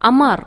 Амар.